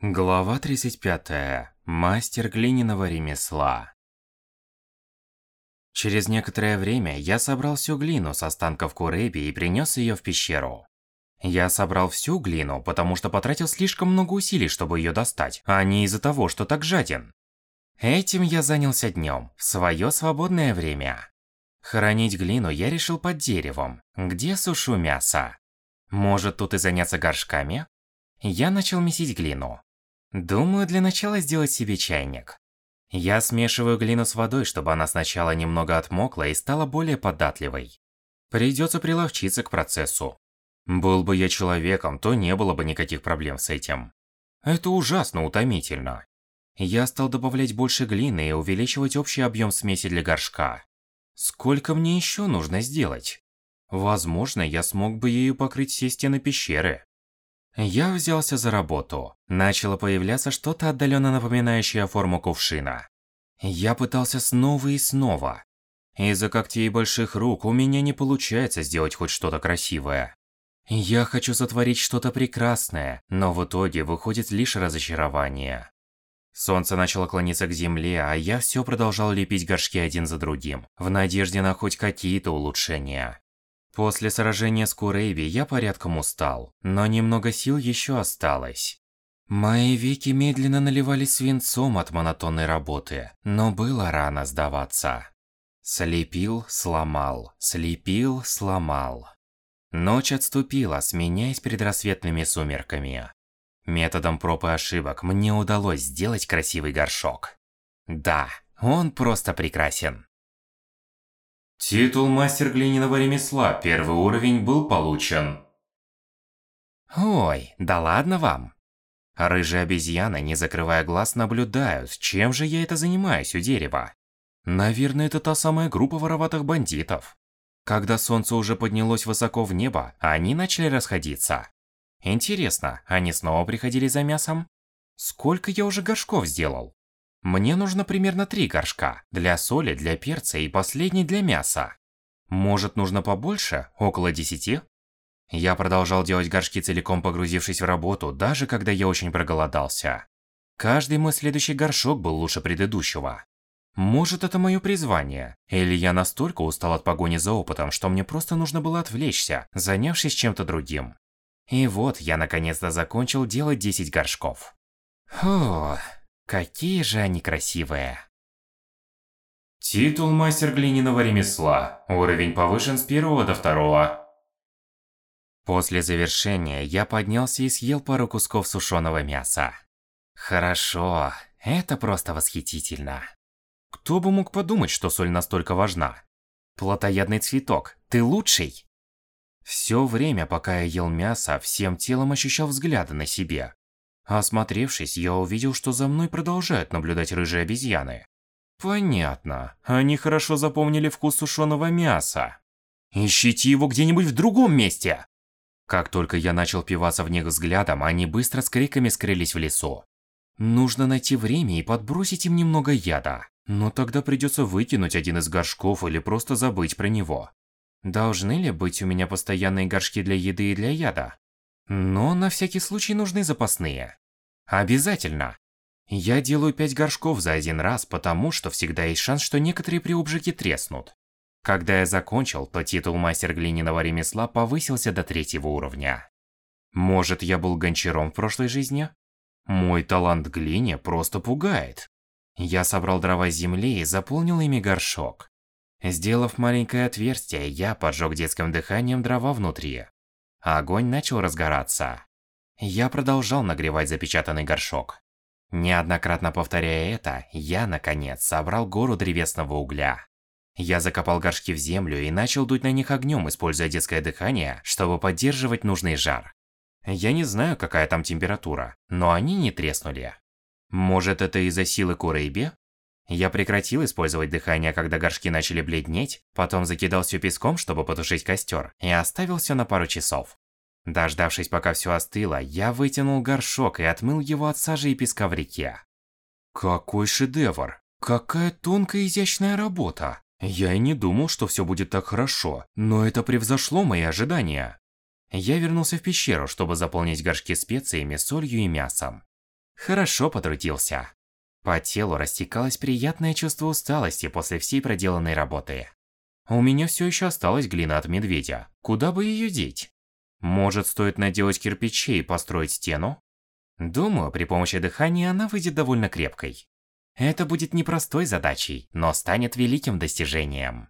Глава 35. Мастер глиняного ремесла. Через некоторое время я собрал всю глину с останков Курэби и принес ее в пещеру. Я собрал всю глину, потому что потратил слишком много усилий, чтобы ее достать, а не из-за того, что так жаден. Этим я занялся днем, в свое свободное время. Хранить глину я решил под деревом, где сушу мясо. Может тут и заняться горшками? Я начал месить глину. Думаю, для начала сделать себе чайник. Я смешиваю глину с водой, чтобы она сначала немного отмокла и стала более податливой. Придется приловчиться к процессу. Был бы я человеком, то не было бы никаких проблем с этим. Это ужасно утомительно. Я стал добавлять больше глины и увеличивать общий объем смеси для горшка. Сколько мне еще нужно сделать? Возможно, я смог бы ею покрыть все стены пещеры. Я взялся за работу. Начало появляться что-то отдаленно напоминающее форму кувшина. Я пытался снова и снова. Из-за когтей больших рук у меня не получается сделать хоть что-то красивое. Я хочу сотворить что-то прекрасное, но в итоге выходит лишь разочарование. Солнце начало клониться к земле, а я все продолжал лепить горшки один за другим, в надежде на хоть какие-то улучшения. После сражения с Курейби я порядком устал, но немного сил еще осталось. Мои веки медленно наливались свинцом от монотонной работы, но было рано сдаваться. Слепил, сломал, слепил, сломал. Ночь отступила, сменяясь предрассветными сумерками. Методом проб и ошибок мне удалось сделать красивый горшок. Да, он просто прекрасен. Титул мастер глиняного ремесла, первый уровень, был получен. Ой, да ладно вам. Рыжие обезьяны, не закрывая глаз, наблюдают, чем же я это занимаюсь у дерева. Наверное, это та самая группа вороватых бандитов. Когда солнце уже поднялось высоко в небо, они начали расходиться. Интересно, они снова приходили за мясом? Сколько я уже горшков сделал? Мне нужно примерно три горшка. Для соли, для перца и последний для мяса. Может, нужно побольше? Около десяти? Я продолжал делать горшки, целиком погрузившись в работу, даже когда я очень проголодался. Каждый мой следующий горшок был лучше предыдущего. Может, это мое призвание, или я настолько устал от погони за опытом, что мне просто нужно было отвлечься, занявшись чем-то другим. И вот я наконец-то закончил делать 10 горшков. Фух. Какие же они красивые. Титул мастер глиняного ремесла. Уровень повышен с первого до второго. После завершения я поднялся и съел пару кусков сушеного мяса. Хорошо, это просто восхитительно. Кто бы мог подумать, что соль настолько важна? Плотоядный цветок, ты лучший! Все время, пока я ел мясо, всем телом ощущал взгляды на себе. Осмотревшись, я увидел, что за мной продолжают наблюдать рыжие обезьяны. Понятно. Они хорошо запомнили вкус сушеного мяса. Ищите его где-нибудь в другом месте! Как только я начал пиваться в них взглядом, они быстро с криками скрылись в лесу. Нужно найти время и подбросить им немного яда. Но тогда придется выкинуть один из горшков или просто забыть про него. Должны ли быть у меня постоянные горшки для еды и для яда? Но на всякий случай нужны запасные. Обязательно. Я делаю 5 горшков за один раз, потому что всегда есть шанс, что некоторые при обжиге треснут. Когда я закончил, то титул мастер глиняного ремесла повысился до третьего уровня. Может, я был гончаром в прошлой жизни? Мой талант глине просто пугает. Я собрал дрова с земли и заполнил ими горшок. Сделав маленькое отверстие, я поджег детским дыханием дрова внутри. Огонь начал разгораться. Я продолжал нагревать запечатанный горшок. Неоднократно повторяя это, я, наконец, собрал гору древесного угля. Я закопал горшки в землю и начал дуть на них огнем, используя детское дыхание, чтобы поддерживать нужный жар. Я не знаю, какая там температура, но они не треснули. Может, это из-за силы Курейби? Я прекратил использовать дыхание, когда горшки начали бледнеть, потом закидал все песком, чтобы потушить костер, и оставил все на пару часов. Дождавшись, пока все остыло, я вытянул горшок и отмыл его от сажи и песка в реке. Какой шедевр! Какая тонкая изящная работа! Я и не думал, что все будет так хорошо, но это превзошло мои ожидания. Я вернулся в пещеру, чтобы заполнить горшки специями, солью и мясом. Хорошо потрудился. По телу растекалось приятное чувство усталости после всей проделанной работы. У меня все еще осталась глина от медведя. Куда бы ее деть? Может, стоит наделать кирпичей и построить стену? Думаю, при помощи дыхания она выйдет довольно крепкой. Это будет непростой задачей, но станет великим достижением.